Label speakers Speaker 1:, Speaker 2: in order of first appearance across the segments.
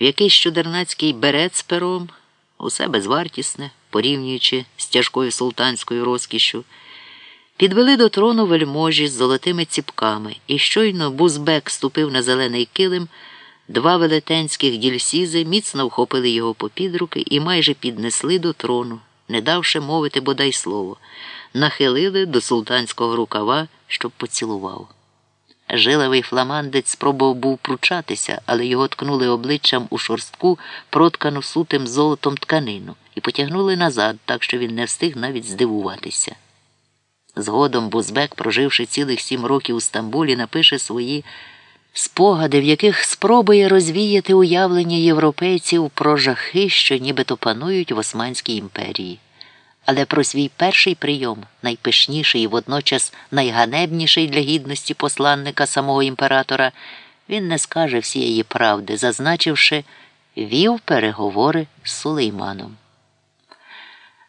Speaker 1: в якийсь чудернацький берет з пером, усе безвартісне, порівнюючи з тяжкою султанською розкішшю. Підвели до трону вельможі з золотими ціпками, і щойно Бузбек ступив на зелений килим, два велетенських дільсізи міцно вхопили його попід руки і майже піднесли до трону, не давши мовити бодай слово, нахилили до султанського рукава, щоб поцілував. Жилевий фламандець спробував був пручатися, але його ткнули обличчям у шорстку, проткану сутим золотом тканину, і потягнули назад, так що він не встиг навіть здивуватися. Згодом Бузбек, проживши цілих сім років у Стамбулі, напише свої спогади, в яких спробує розвіяти уявлення європейців про жахи, що нібито панують в Османській імперії. Але про свій перший прийом, найпишніший і водночас найганебніший для гідності посланника самого імператора, він не скаже всієї правди, зазначивши, вів переговори з Сулейманом.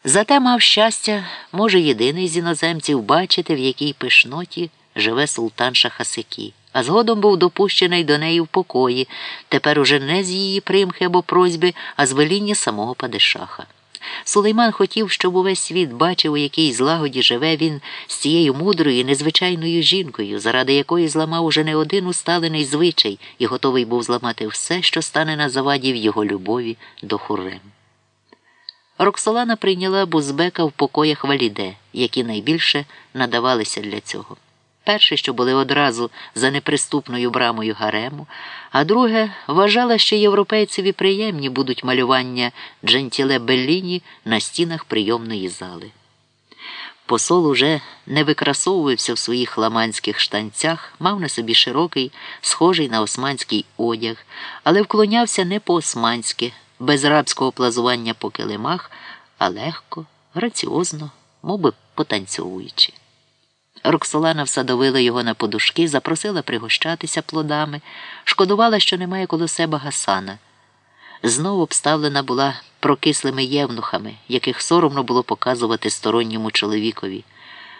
Speaker 1: Зате мав щастя, може, єдиний з іноземців бачити, в якій пишноті живе султан Шахасики, а згодом був допущений до неї в покої, тепер уже не з її примхи або просьби, а з веління самого Падишаха. Сулейман хотів, щоб увесь світ бачив, у якій злагоді живе він з цією мудрою і незвичайною жінкою, заради якої зламав уже не один усталений звичай і готовий був зламати все, що стане на заваді в його любові до Хуррем. Роксолана прийняла Бузбека в покоях валіде, які найбільше надавалися для цього. Перше, що були одразу за неприступною брамою гарему, а друге, вважала, що європейцеві приємні будуть малювання Джентіле Белліні на стінах прийомної зали. Посол уже не викрасовувався в своїх ламанських штанцях, мав на собі широкий, схожий на османський одяг, але вклонявся не по-османськи, без рабського плазування по килимах, а легко, граціозно, мов би потанцьовуючи. Роксолана всадовила його на подушки, запросила пригощатися плодами, шкодувала, що немає коло себе Гасана. Знову обставлена була прокислими євнухами, яких соромно було показувати сторонньому чоловікові.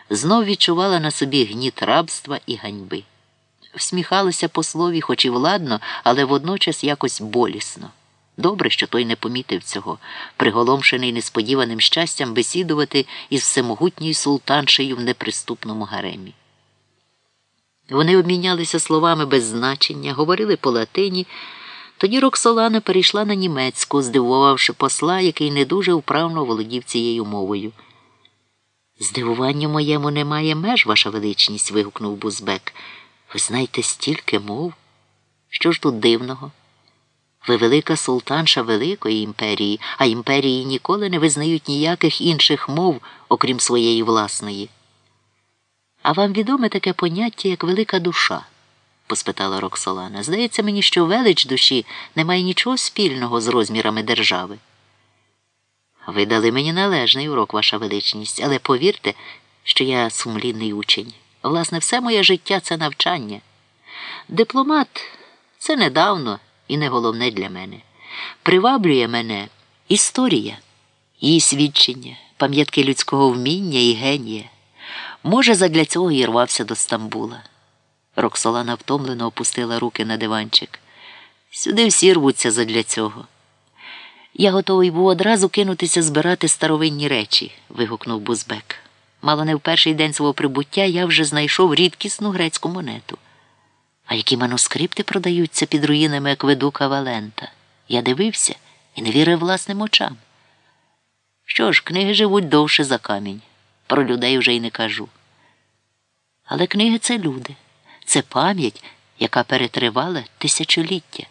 Speaker 1: Знов відчувала на собі гніт рабства і ганьби. Всміхалася послові, хоч і владно, але водночас якось болісно. Добре, що той не помітив цього, приголомшений несподіваним щастям бесідувати із всемогутньою султаншею в неприступному гаремі. Вони обмінялися словами без значення, говорили по латині. Тоді Роксолана перейшла на німецьку, здивувавши посла, який не дуже вправно володів цією мовою. Здивуванню моєму немає меж, ваша величність. вигукнув Бузбек. Ви знаєте стільки мов? Що ж тут дивного? Ви велика султанша Великої імперії, а імперії ніколи не визнають ніяких інших мов, окрім своєї власної. А вам відоме таке поняття, як велика душа? поспитала Роксолана. Здається мені, що велич душі не має нічого спільного з розмірами держави. Ви дали мені належний урок, ваша величність, але повірте, що я сумлінний учень. Власне, все моє життя це навчання. Дипломат це недавно і не головне для мене. Приваблює мене історія, її свідчення, пам'ятки людського вміння і генія. Може, задля цього і рвався до Стамбула. Роксолана втомлено опустила руки на диванчик. Сюди всі рвуться задля цього. Я готовий був одразу кинутися збирати старовинні речі, вигукнув Бузбек. Мало не в перший день свого прибуття я вже знайшов рідкісну грецьку монету. А які манускрипти продаються під руїнами акведука Валента? Я дивився і не вірив власним очам. Що ж, книги живуть довше за камінь. Про людей вже й не кажу. Але книги це люди, це пам'ять, яка перетривала тисячоліття.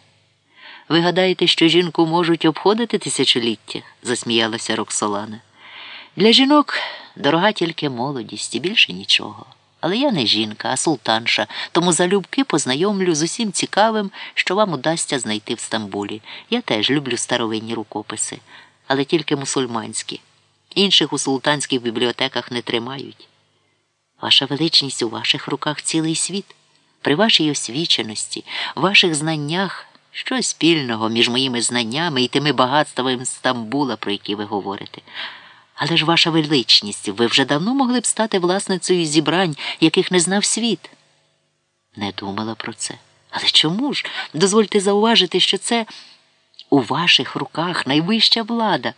Speaker 1: Ви гадаєте, що жінку можуть обходити тисячоліття? засміялася Роксолана. Для жінок дорога тільки молодість і більше нічого. Але я не жінка, а султанша, тому залюбки познайомлю з усім цікавим, що вам удасться знайти в Стамбулі. Я теж люблю старовинні рукописи, але тільки мусульманські. Інших у султанських бібліотеках не тримають. Ваша величність у ваших руках цілий світ. При вашій освіченості, ваших знаннях щось спільного між моїми знаннями і тими багатствами Стамбула, про які ви говорите. Але ж ваша величність, ви вже давно могли б стати власницею зібрань, яких не знав світ. Не думала про це. Але чому ж? Дозвольте зауважити, що це У ваших руках найвища влада.